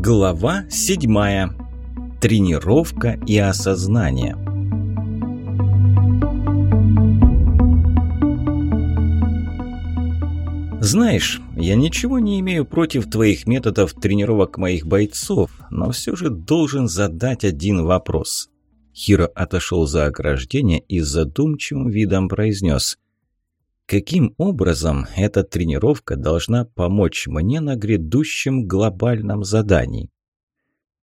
Глава 7. Тренировка и осознание. Знаешь, я ничего не имею против твоих методов тренировок моих бойцов, но все же должен задать один вопрос. Хиро отошел за ограждение и задумчивым видом произнес – Каким образом эта тренировка должна помочь мне на грядущем глобальном задании?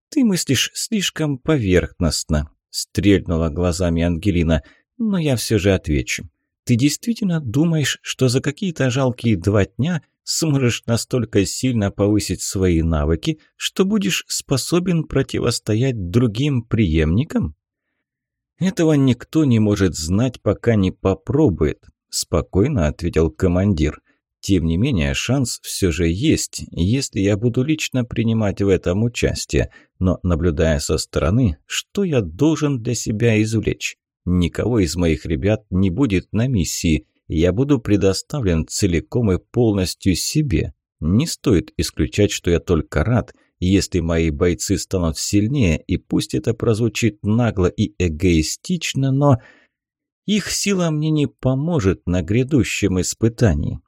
«Ты мыслишь слишком поверхностно», – стрельнула глазами Ангелина, – «но я все же отвечу. Ты действительно думаешь, что за какие-то жалкие два дня сможешь настолько сильно повысить свои навыки, что будешь способен противостоять другим преемникам?» Этого никто не может знать, пока не попробует. – спокойно ответил командир. «Тем не менее, шанс все же есть, если я буду лично принимать в этом участие. Но, наблюдая со стороны, что я должен для себя извлечь? Никого из моих ребят не будет на миссии. Я буду предоставлен целиком и полностью себе. Не стоит исключать, что я только рад, если мои бойцы станут сильнее, и пусть это прозвучит нагло и эгоистично, но их сила мне не поможет на грядущем испытании.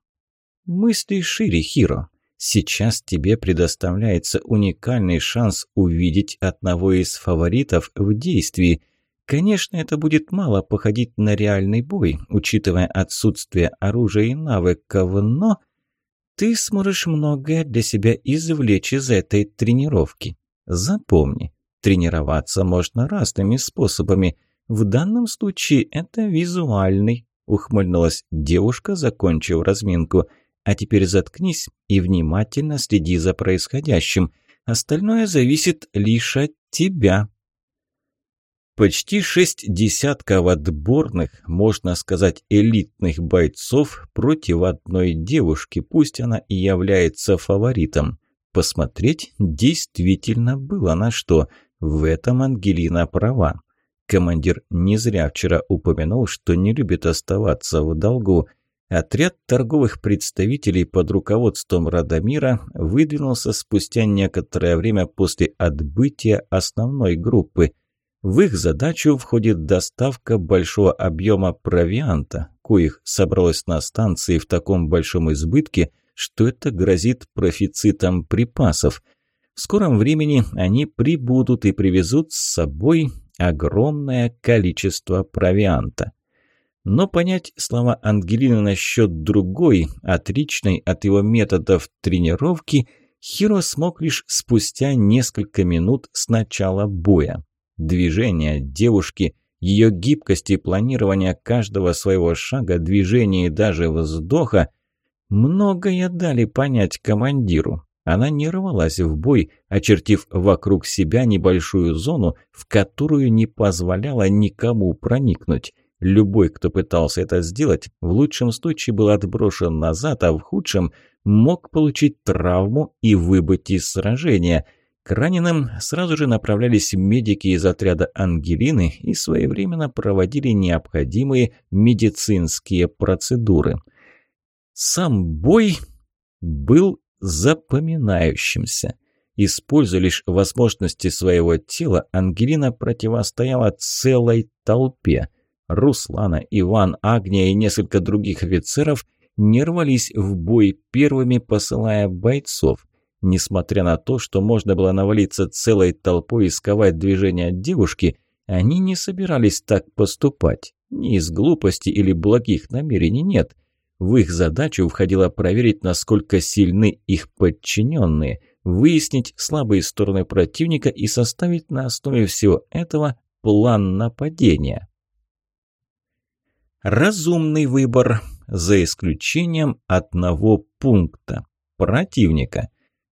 Мысли шире, Хиро. Сейчас тебе предоставляется уникальный шанс увидеть одного из фаворитов в действии. Конечно, это будет мало походить на реальный бой, учитывая отсутствие оружия и навыков, но ты сможешь многое для себя извлечь из этой тренировки. Запомни, тренироваться можно разными способами – в данном случае это визуальный, ухмыльнулась девушка, закончив разминку. А теперь заткнись и внимательно следи за происходящим. Остальное зависит лишь от тебя. Почти шесть десятков отборных, можно сказать, элитных бойцов против одной девушки, пусть она и является фаворитом. Посмотреть действительно было на что. В этом Ангелина права. Командир не зря вчера упомянул, что не любит оставаться в долгу. Отряд торговых представителей под руководством Радомира выдвинулся спустя некоторое время после отбытия основной группы. В их задачу входит доставка большого объема провианта, коих собралось на станции в таком большом избытке, что это грозит профицитом припасов. В скором времени они прибудут и привезут с собой огромное количество провианта. Но понять слова Ангелины насчет другой, отличной от его методов тренировки, Хиро смог лишь спустя несколько минут с начала боя. Движения девушки, ее гибкость и планирование каждого своего шага, движения и даже вздоха многое дали понять командиру. Она не рвалась в бой, очертив вокруг себя небольшую зону, в которую не позволяла никому проникнуть. Любой, кто пытался это сделать, в лучшем случае был отброшен назад, а в худшем мог получить травму и выбыть из сражения. К раненым сразу же направлялись медики из отряда Ангелины и своевременно проводили необходимые медицинские процедуры. Сам бой был запоминающимся. Используя лишь возможности своего тела, Ангелина противостояла целой толпе. Руслана, Иван, Агния и несколько других офицеров не рвались в бой первыми, посылая бойцов. Несмотря на то, что можно было навалиться целой толпой и сковать движения девушки, они не собирались так поступать. Ни из глупости или благих намерений нет – в их задачу входило проверить, насколько сильны их подчиненные, выяснить слабые стороны противника и составить на основе всего этого план нападения. Разумный выбор, за исключением одного пункта – противника.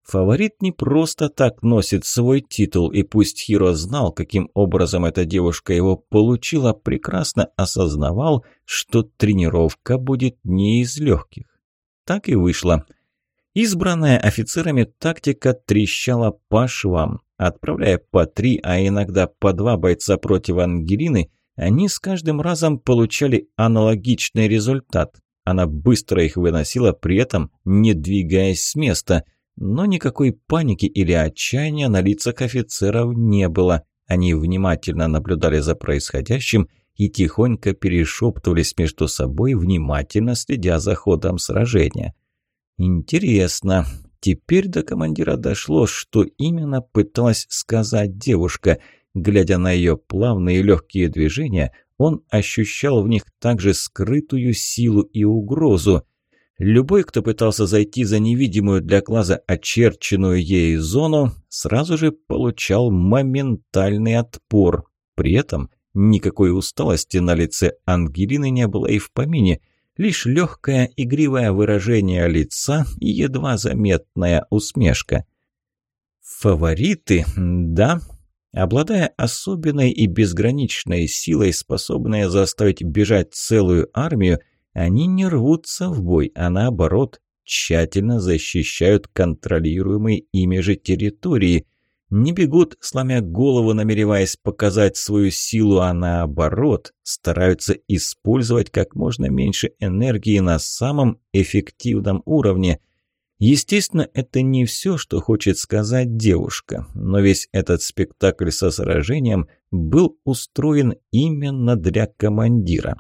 Фаворит не просто так носит свой титул, и пусть Хиро знал, каким образом эта девушка его получила, прекрасно осознавал, что тренировка будет не из легких. Так и вышло. Избранная офицерами тактика трещала по швам. Отправляя по три, а иногда по два бойца против Ангелины, они с каждым разом получали аналогичный результат. Она быстро их выносила, при этом не двигаясь с места – Но никакой паники или отчаяния на лицах офицеров не было. Они внимательно наблюдали за происходящим и тихонько перешептывались между собой, внимательно следя за ходом сражения. Интересно, теперь до командира дошло, что именно пыталась сказать девушка. Глядя на ее плавные легкие движения, он ощущал в них также скрытую силу и угрозу. Любой, кто пытался зайти за невидимую для глаза очерченную ей зону, сразу же получал моментальный отпор. При этом никакой усталости на лице Ангелины не было и в помине, лишь легкое игривое выражение лица и едва заметная усмешка. «Фавориты, да?» Обладая особенной и безграничной силой, способной заставить бежать целую армию, они не рвутся в бой, а наоборот, тщательно защищают контролируемые ими же территории. Не бегут, сломя голову, намереваясь показать свою силу, а наоборот, стараются использовать как можно меньше энергии на самом эффективном уровне – Естественно, это не все, что хочет сказать девушка, но весь этот спектакль со сражением был устроен именно для командира.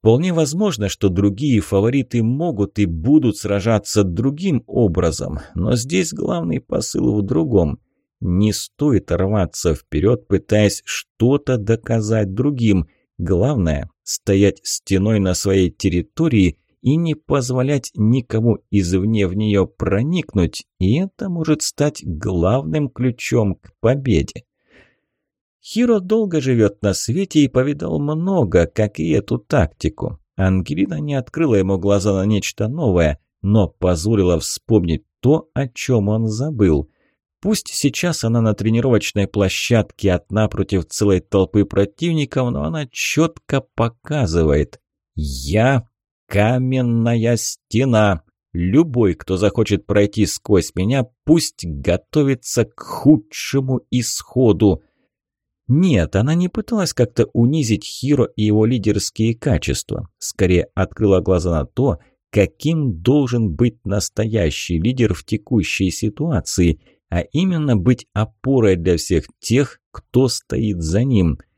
Вполне возможно, что другие фавориты могут и будут сражаться другим образом, но здесь главный посыл в другом. Не стоит рваться вперед, пытаясь что-то доказать другим. Главное – стоять стеной на своей территории – и не позволять никому извне в нее проникнуть, и это может стать главным ключом к победе. Хиро долго живет на свете и повидал много, как и эту тактику. Ангелина не открыла ему глаза на нечто новое, но позволила вспомнить то, о чем он забыл. Пусть сейчас она на тренировочной площадке одна против целой толпы противников, но она четко показывает «Я каменная стена. Любой, кто захочет пройти сквозь меня, пусть готовится к худшему исходу. Нет, она не пыталась как-то унизить Хиро и его лидерские качества. Скорее, открыла глаза на то, каким должен быть настоящий лидер в текущей ситуации, а именно быть опорой для всех тех, кто стоит за ним –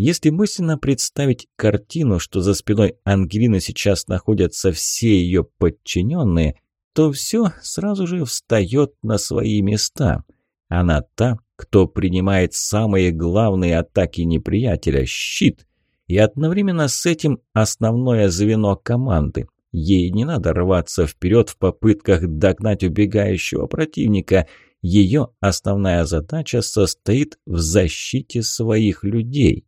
если мысленно представить картину, что за спиной Ангелины сейчас находятся все ее подчиненные, то все сразу же встает на свои места. Она та, кто принимает самые главные атаки неприятеля – щит, и одновременно с этим основное звено команды. Ей не надо рваться вперед в попытках догнать убегающего противника. Ее основная задача состоит в защите своих людей.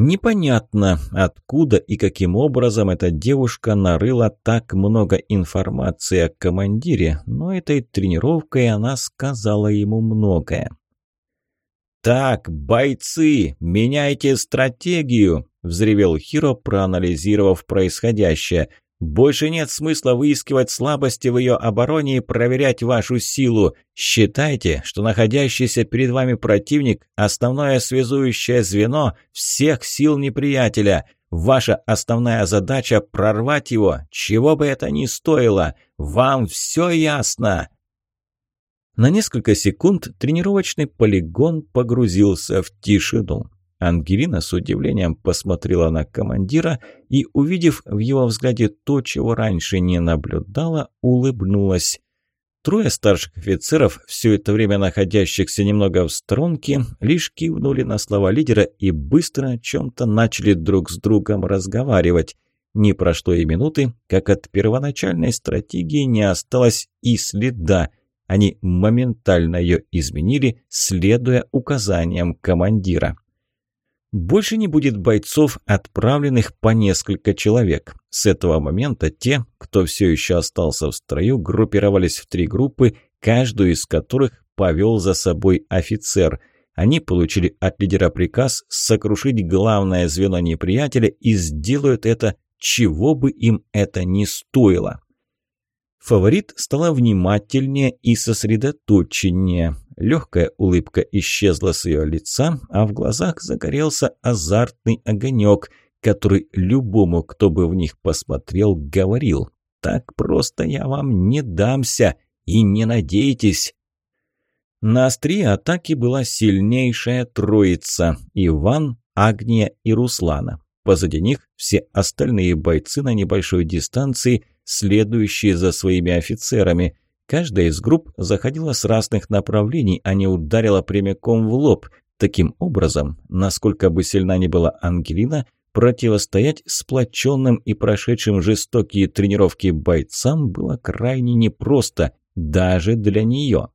Непонятно, откуда и каким образом эта девушка нарыла так много информации о командире, но этой тренировкой она сказала ему многое. «Так, бойцы, меняйте стратегию!» – взревел Хиро, проанализировав происходящее. Больше нет смысла выискивать слабости в ее обороне и проверять вашу силу. Считайте, что находящийся перед вами противник – основное связующее звено всех сил неприятеля. Ваша основная задача – прорвать его, чего бы это ни стоило. Вам все ясно?» На несколько секунд тренировочный полигон погрузился в тишину. Ангелина с удивлением посмотрела на командира и, увидев в его взгляде то, чего раньше не наблюдала, улыбнулась. Трое старших офицеров, все это время находящихся немного в сторонке, лишь кивнули на слова лидера и быстро о чем-то начали друг с другом разговаривать. Не прошло и минуты, как от первоначальной стратегии не осталось и следа. Они моментально ее изменили, следуя указаниям командира. Больше не будет бойцов, отправленных по несколько человек. С этого момента те, кто все еще остался в строю, группировались в три группы, каждую из которых повел за собой офицер. Они получили от лидера приказ сокрушить главное звено неприятеля и сделают это, чего бы им это ни стоило. Фаворит стала внимательнее и сосредоточеннее. Легкая улыбка исчезла с ее лица, а в глазах загорелся азартный огонек, который любому, кто бы в них посмотрел, говорил Так просто я вам не дамся, и не надейтесь. На острие атаки была сильнейшая троица – Иван, Агния и Руслана. Позади них все остальные бойцы на небольшой дистанции, следующие за своими офицерами. Каждая из групп заходила с разных направлений, а не ударила прямиком в лоб. Таким образом, насколько бы сильна ни была Ангелина, противостоять сплоченным и прошедшим жестокие тренировки бойцам было крайне непросто, даже для нее.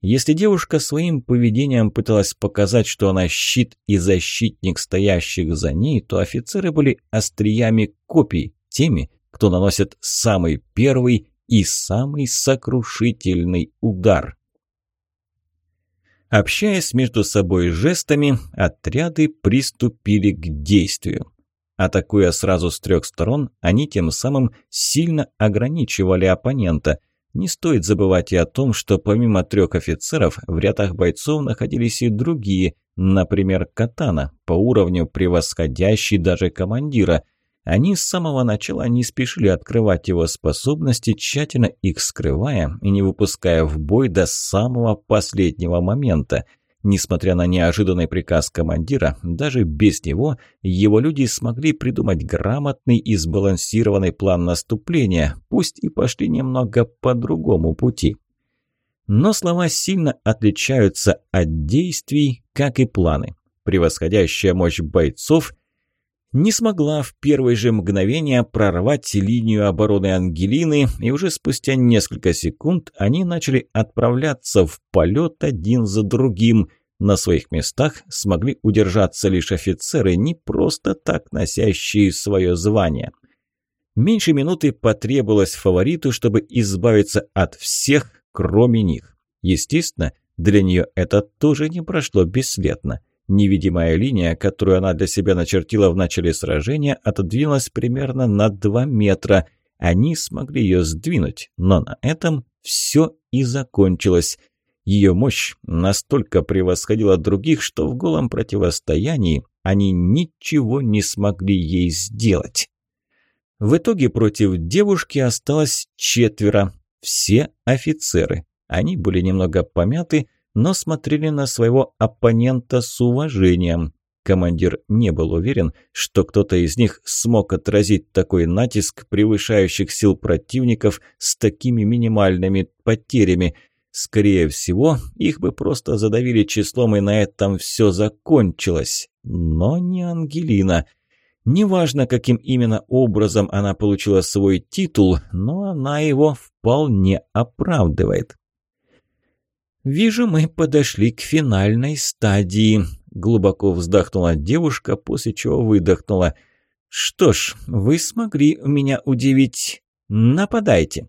Если девушка своим поведением пыталась показать, что она щит и защитник стоящих за ней, то офицеры были остриями копий, теми, кто наносит самый первый и самый сокрушительный удар. Общаясь между собой жестами, отряды приступили к действию. Атакуя сразу с трех сторон, они тем самым сильно ограничивали оппонента – не стоит забывать и о том, что помимо трех офицеров в рядах бойцов находились и другие, например, Катана, по уровню превосходящий даже командира. Они с самого начала не спешили открывать его способности, тщательно их скрывая и не выпуская в бой до самого последнего момента – Несмотря на неожиданный приказ командира, даже без него его люди смогли придумать грамотный и сбалансированный план наступления, пусть и пошли немного по другому пути. Но слова сильно отличаются от действий, как и планы. Превосходящая мощь бойцов не смогла в первые же мгновения прорвать линию обороны Ангелины, и уже спустя несколько секунд они начали отправляться в полет один за другим. На своих местах смогли удержаться лишь офицеры, не просто так носящие свое звание. Меньше минуты потребовалось фавориту, чтобы избавиться от всех, кроме них. Естественно, для нее это тоже не прошло бесследно. Невидимая линия, которую она для себя начертила в начале сражения, отодвинулась примерно на 2 метра. Они смогли ее сдвинуть, но на этом все и закончилось. Ее мощь настолько превосходила других, что в голом противостоянии они ничего не смогли ей сделать. В итоге против девушки осталось четверо, все офицеры. Они были немного помяты, но смотрели на своего оппонента с уважением. Командир не был уверен, что кто-то из них смог отразить такой натиск превышающих сил противников с такими минимальными потерями. Скорее всего, их бы просто задавили числом, и на этом все закончилось. Но не Ангелина. Неважно, каким именно образом она получила свой титул, но она его вполне оправдывает. «Вижу, мы подошли к финальной стадии», – глубоко вздохнула девушка, после чего выдохнула. «Что ж, вы смогли меня удивить. Нападайте».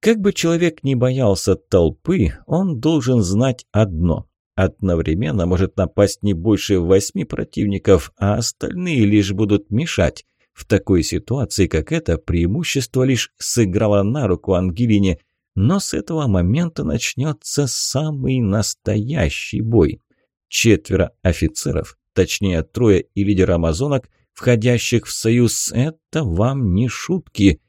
Как бы человек не боялся толпы, он должен знать одно. Одновременно может напасть не больше восьми противников, а остальные лишь будут мешать. В такой ситуации, как эта, преимущество лишь сыграло на руку Ангелине – но с этого момента начнется самый настоящий бой. Четверо офицеров, точнее трое и лидер амазонок, входящих в союз, это вам не шутки.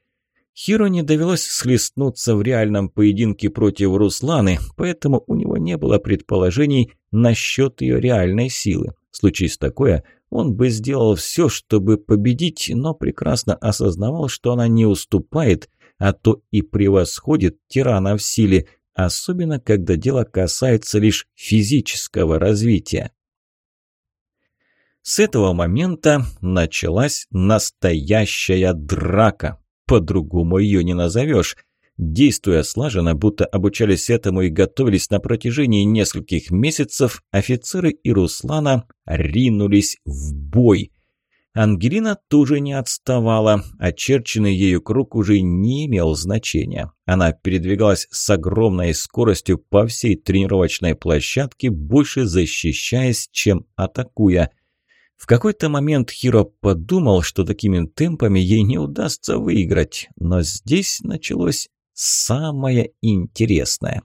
Хиро не довелось схлестнуться в реальном поединке против Русланы, поэтому у него не было предположений насчет ее реальной силы. Случись такое, он бы сделал все, чтобы победить, но прекрасно осознавал, что она не уступает – а то и превосходит тирана в силе, особенно когда дело касается лишь физического развития. С этого момента началась настоящая драка. По-другому ее не назовешь. Действуя слаженно, будто обучались этому и готовились на протяжении нескольких месяцев, офицеры и Руслана ринулись в бой – Ангелина тоже не отставала. Очерченный ею круг уже не имел значения. Она передвигалась с огромной скоростью по всей тренировочной площадке, больше защищаясь, чем атакуя. В какой-то момент Хиро подумал, что такими темпами ей не удастся выиграть, но здесь началось самое интересное.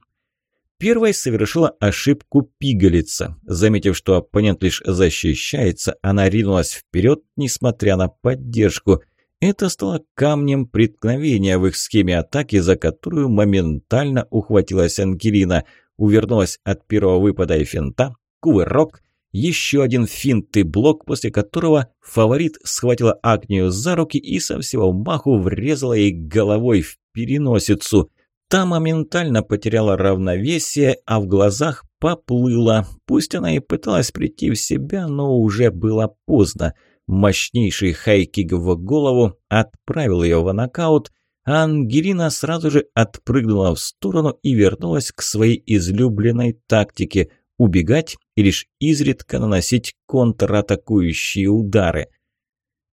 Первой совершила ошибку пигалица. Заметив, что оппонент лишь защищается, она ринулась вперед, несмотря на поддержку. Это стало камнем преткновения в их схеме атаки, за которую моментально ухватилась Ангелина. Увернулась от первого выпада и финта, кувырок, еще один финт и блок, после которого фаворит схватила Агнию за руки и со всего маху врезала ей головой в переносицу. Та моментально потеряла равновесие, а в глазах поплыла. Пусть она и пыталась прийти в себя, но уже было поздно. Мощнейший хайкик в голову отправил ее в нокаут, а Ангелина сразу же отпрыгнула в сторону и вернулась к своей излюбленной тактике – убегать и лишь изредка наносить контратакующие удары.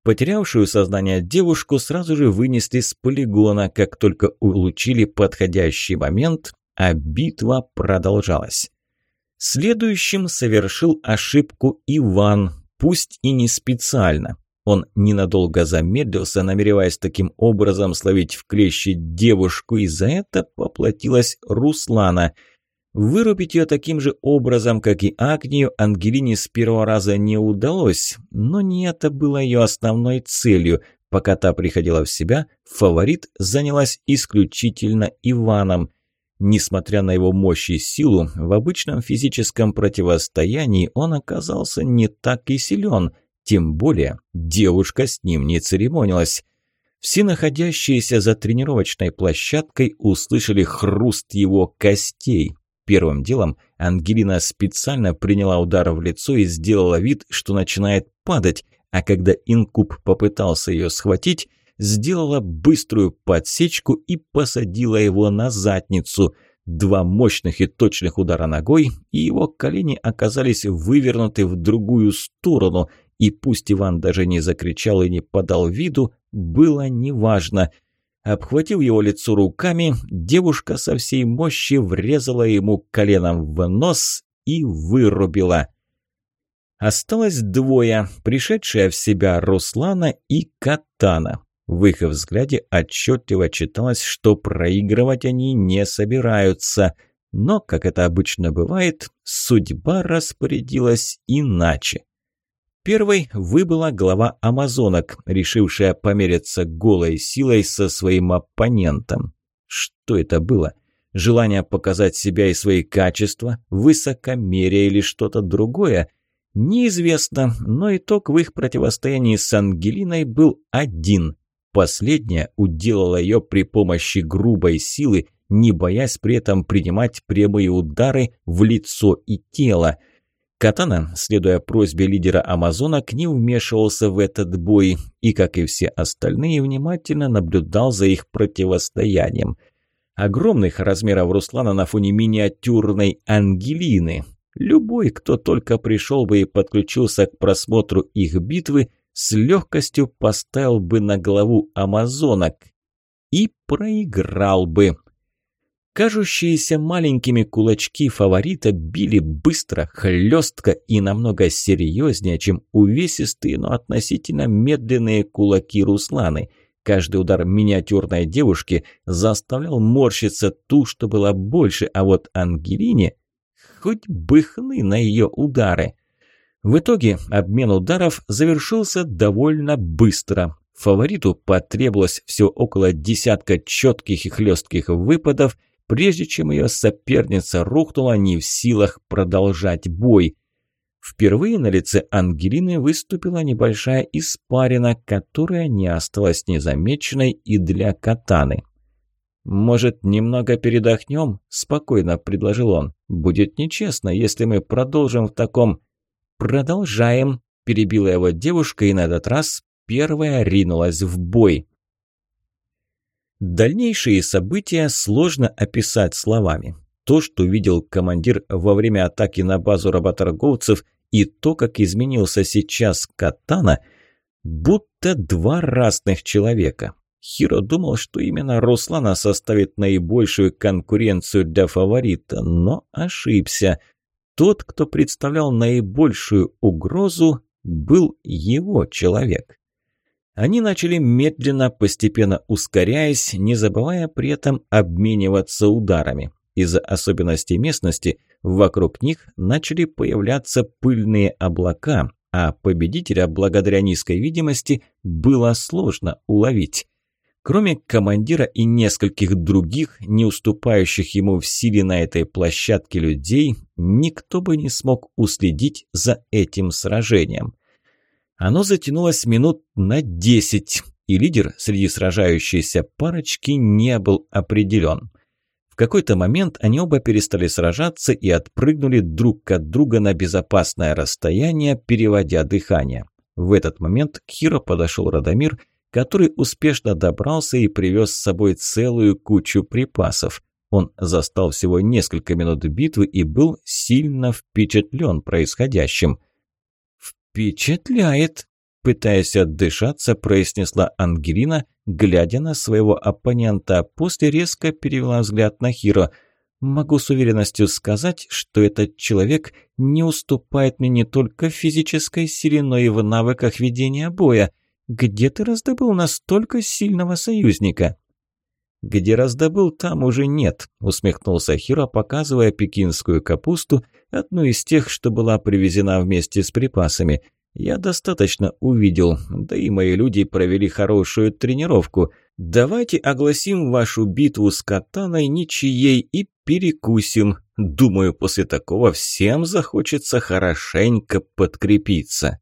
Потерявшую сознание девушку сразу же вынесли с полигона, как только улучили подходящий момент, а битва продолжалась. Следующим совершил ошибку Иван, пусть и не специально. Он ненадолго замедлился, намереваясь таким образом словить в клещи девушку, и за это поплатилась Руслана – Вырубить ее таким же образом, как и Агнию, Ангелине с первого раза не удалось, но не это было ее основной целью. Пока та приходила в себя, фаворит занялась исключительно Иваном. Несмотря на его мощь и силу, в обычном физическом противостоянии он оказался не так и силен, тем более девушка с ним не церемонилась. Все находящиеся за тренировочной площадкой услышали хруст его костей. Первым делом Ангелина специально приняла удар в лицо и сделала вид, что начинает падать, а когда инкуб попытался ее схватить, сделала быструю подсечку и посадила его на задницу. Два мощных и точных удара ногой, и его колени оказались вывернуты в другую сторону, и пусть Иван даже не закричал и не подал виду, было неважно – Обхватив его лицо руками, девушка со всей мощи врезала ему коленом в нос и вырубила. Осталось двое, пришедшая в себя Руслана и Катана. В их взгляде отчетливо читалось, что проигрывать они не собираются. Но, как это обычно бывает, судьба распорядилась иначе. Первой выбыла глава амазонок, решившая помериться голой силой со своим оппонентом. Что это было? Желание показать себя и свои качества, высокомерие или что-то другое? Неизвестно, но итог в их противостоянии с Ангелиной был один. Последняя уделала ее при помощи грубой силы, не боясь при этом принимать прямые удары в лицо и тело – Катана, следуя просьбе лидера амазонок, не вмешивался в этот бой и, как и все остальные, внимательно наблюдал за их противостоянием. Огромных размеров Руслана на фоне миниатюрной Ангелины. Любой, кто только пришел бы и подключился к просмотру их битвы, с легкостью поставил бы на главу амазонок и проиграл бы. Кажущиеся маленькими кулачки фаворита били быстро, хлестко и намного серьезнее, чем увесистые, но относительно медленные кулаки Русланы. Каждый удар миниатюрной девушки заставлял морщиться ту, что была больше, а вот Ангелине хоть бы хны на ее удары. В итоге обмен ударов завершился довольно быстро. Фавориту потребовалось все около десятка четких и хлестких выпадов – прежде чем ее соперница рухнула не в силах продолжать бой. Впервые на лице Ангелины выступила небольшая испарина, которая не осталась незамеченной и для катаны. «Может, немного передохнем?» – спокойно предложил он. «Будет нечестно, если мы продолжим в таком...» «Продолжаем», – перебила его девушка, и на этот раз первая ринулась в бой. Дальнейшие события сложно описать словами. То, что видел командир во время атаки на базу работорговцев, и то, как изменился сейчас Катана, будто два разных человека. Хиро думал, что именно Руслана составит наибольшую конкуренцию для фаворита, но ошибся. Тот, кто представлял наибольшую угрозу, был его человек. Они начали медленно, постепенно ускоряясь, не забывая при этом обмениваться ударами. Из-за особенностей местности вокруг них начали появляться пыльные облака, а победителя, благодаря низкой видимости, было сложно уловить. Кроме командира и нескольких других, не уступающих ему в силе на этой площадке людей, никто бы не смог уследить за этим сражением. Оно затянулось минут на десять, и лидер среди сражающейся парочки не был определен. В какой-то момент они оба перестали сражаться и отпрыгнули друг от друга на безопасное расстояние, переводя дыхание. В этот момент к Хиро подошел Радомир – который успешно добрался и привез с собой целую кучу припасов. Он застал всего несколько минут битвы и был сильно впечатлен происходящим. «Впечатляет!» – пытаясь отдышаться, произнесла Ангелина, глядя на своего оппонента, после резко перевела взгляд на Хиро. «Могу с уверенностью сказать, что этот человек не уступает мне не только в физической силе, но и в навыках ведения боя. Где ты раздобыл настолько сильного союзника?» «Где раздобыл, там уже нет», – усмехнулся Хиро, показывая пекинскую капусту, одну из тех, что была привезена вместе с припасами. «Я достаточно увидел, да и мои люди провели хорошую тренировку. Давайте огласим вашу битву с катаной ничьей и перекусим. Думаю, после такого всем захочется хорошенько подкрепиться».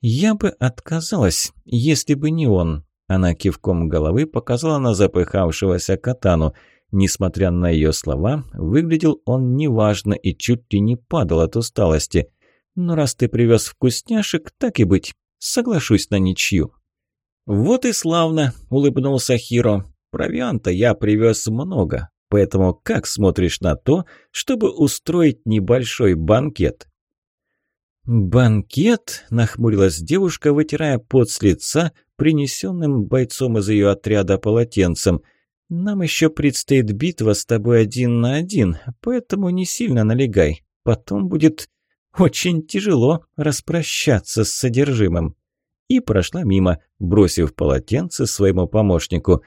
«Я бы отказалась, если бы не он». Она кивком головы показала на запыхавшегося катану. Несмотря на ее слова, выглядел он неважно и чуть ли не падал от усталости. «Но раз ты привез вкусняшек, так и быть, соглашусь на ничью». «Вот и славно», – улыбнулся Хиро. «Провианта я привез много, поэтому как смотришь на то, чтобы устроить небольшой банкет?» «Банкет?» – нахмурилась девушка, вытирая пот с лица, принесенным бойцом из ее отряда полотенцем. «Нам еще предстоит битва с тобой один на один, поэтому не сильно налегай. Потом будет очень тяжело распрощаться с содержимым». И прошла мимо, бросив полотенце своему помощнику.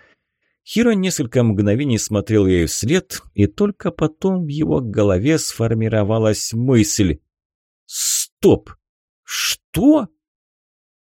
Хиро несколько мгновений смотрел ей вслед, и только потом в его голове сформировалась мысль – Стоп! Что?